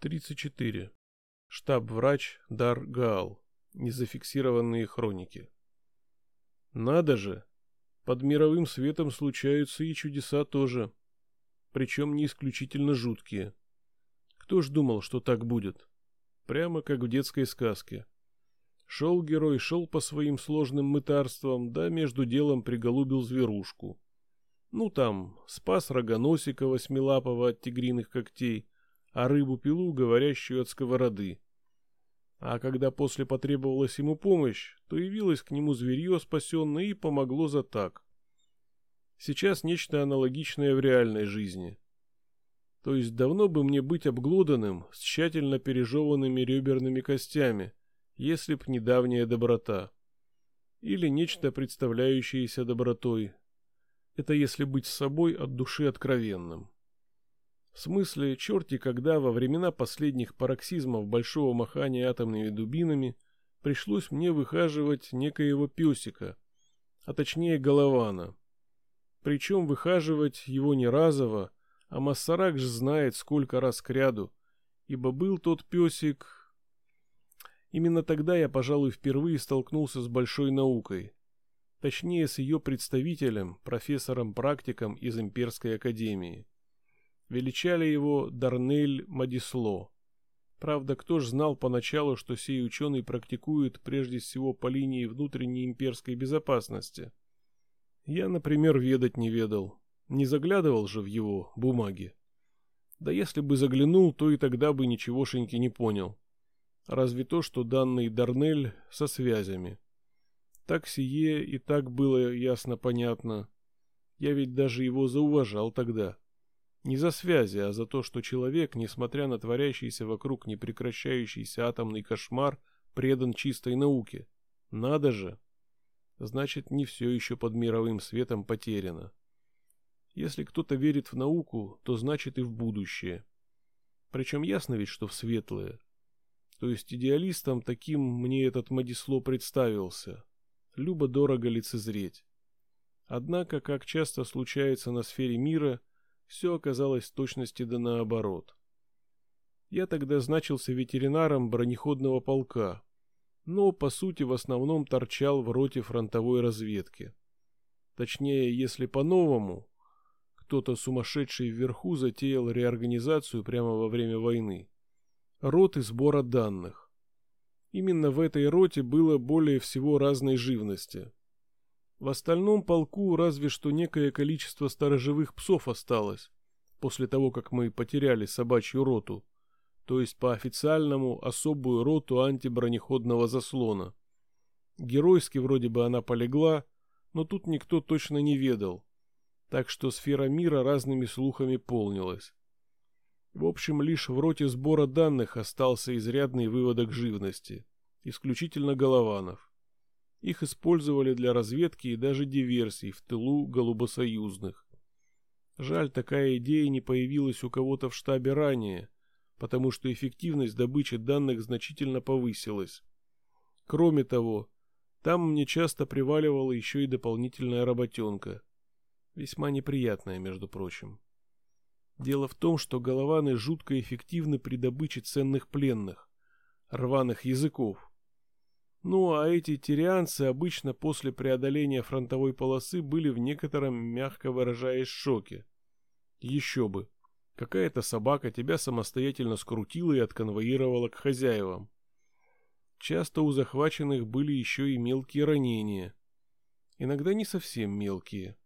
34. Штаб-врач Дар Гаал. Незафиксированные хроники. Надо же! Под мировым светом случаются и чудеса тоже. Причем не исключительно жуткие. Кто ж думал, что так будет? Прямо как в детской сказке. Шел герой, шел по своим сложным мытарствам, да между делом приголубил зверушку. Ну там, спас рогоносика восьмилапого от тигриных когтей, а рыбу-пилу, говорящую от сковороды. А когда после потребовалась ему помощь, то явилось к нему зверье спасенное и помогло за так. Сейчас нечто аналогичное в реальной жизни. То есть давно бы мне быть обглоданным с тщательно пережеванными реберными костями, если б недавняя доброта. Или нечто представляющееся добротой. Это если быть с собой от души откровенным. В смысле, черти когда во времена последних пароксизмов большого махания атомными дубинами пришлось мне выхаживать некоего песика, а точнее голована. Причем выхаживать его не разово, а Массарак же знает сколько раз кряду, ибо был тот песик... Именно тогда я, пожалуй, впервые столкнулся с большой наукой. Точнее, с ее представителем, профессором-практиком из Имперской Академии. Величали его Дарнель Мадисло. Правда, кто ж знал поначалу, что сей ученый практикует прежде всего по линии внутренней имперской безопасности? Я, например, ведать не ведал. Не заглядывал же в его бумаги. Да если бы заглянул, то и тогда бы ничегошеньки не понял. Разве то, что данный Дарнель со связями. Так сие и так было ясно понятно. Я ведь даже его зауважал тогда. Не за связи, а за то, что человек, несмотря на творящийся вокруг непрекращающийся атомный кошмар, предан чистой науке. Надо же! Значит, не все еще под мировым светом потеряно. Если кто-то верит в науку, то значит и в будущее. Причем ясно ведь, что в светлое. То есть идеалистом таким мне этот Мадисло представился. Любо-дорого лицезреть. Однако, как часто случается на сфере мира, все оказалось в точности да наоборот. Я тогда значился ветеринаром бронеходного полка, но, по сути, в основном торчал в роте фронтовой разведки. Точнее, если по-новому, кто-то сумасшедший вверху затеял реорганизацию прямо во время войны. Роты сбора данных. Именно в этой роте было более всего разной живности. В остальном полку разве что некое количество сторожевых псов осталось, после того, как мы потеряли собачью роту, то есть по официальному особую роту антибронеходного заслона. Геройски вроде бы она полегла, но тут никто точно не ведал, так что сфера мира разными слухами полнилась. В общем, лишь в роте сбора данных остался изрядный выводок живности, исключительно голованов. Их использовали для разведки и даже диверсий в тылу голубосоюзных. Жаль, такая идея не появилась у кого-то в штабе ранее, потому что эффективность добычи данных значительно повысилась. Кроме того, там мне часто приваливала еще и дополнительная работенка. Весьма неприятная, между прочим. Дело в том, что голованы жутко эффективны при добыче ценных пленных, рваных языков. Ну а эти тирианцы обычно после преодоления фронтовой полосы были в некотором, мягко выражаясь, шоке. Еще бы. Какая-то собака тебя самостоятельно скрутила и отконвоировала к хозяевам. Часто у захваченных были еще и мелкие ранения. Иногда не совсем мелкие.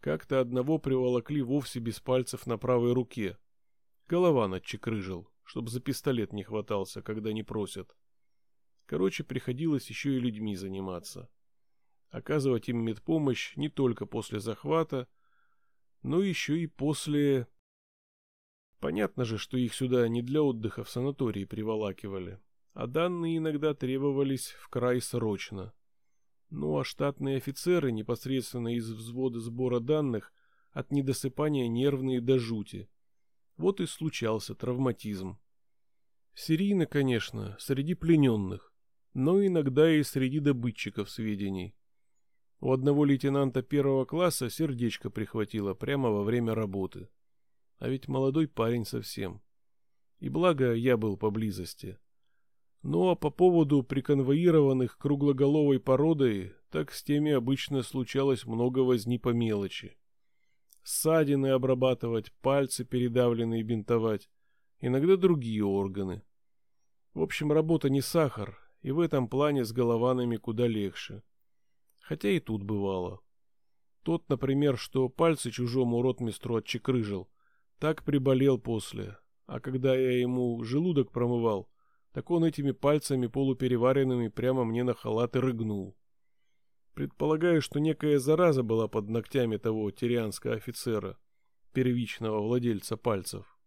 Как-то одного приволокли вовсе без пальцев на правой руке. Голова надчекрыжил, чтоб за пистолет не хватался, когда не просят. Короче, приходилось еще и людьми заниматься. Оказывать им медпомощь не только после захвата, но еще и после... Понятно же, что их сюда не для отдыха в санатории приволакивали, а данные иногда требовались в край срочно. Ну а штатные офицеры, непосредственно из взвода сбора данных, от недосыпания нервные до жути. Вот и случался травматизм. Серийно, конечно, среди плененных но иногда и среди добытчиков сведений. У одного лейтенанта первого класса сердечко прихватило прямо во время работы. А ведь молодой парень совсем. И благо я был поблизости. Ну а по поводу приконвоированных круглоголовой породой, так с теми обычно случалось много возни по мелочи. Ссадины обрабатывать, пальцы передавленные бинтовать, иногда другие органы. В общем, работа не сахар, и в этом плане с голованами куда легче. Хотя и тут бывало. Тот, например, что пальцы чужому ротмистру отчекрыжил, так приболел после, а когда я ему желудок промывал, так он этими пальцами полупереваренными прямо мне на халат и рыгнул. Предполагаю, что некая зараза была под ногтями того тирианского офицера, первичного владельца пальцев.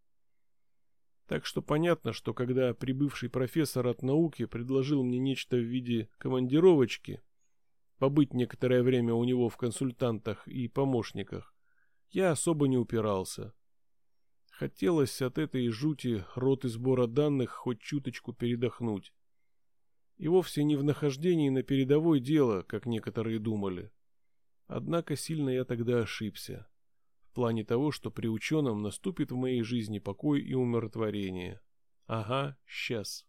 Так что понятно, что когда прибывший профессор от науки предложил мне нечто в виде командировочки, побыть некоторое время у него в консультантах и помощниках, я особо не упирался. Хотелось от этой жути роты сбора данных хоть чуточку передохнуть. И вовсе не в нахождении на передовой дело, как некоторые думали. Однако сильно я тогда ошибся. В плане того, что при ученом наступит в моей жизни покой и умиротворение. Ага, сейчас.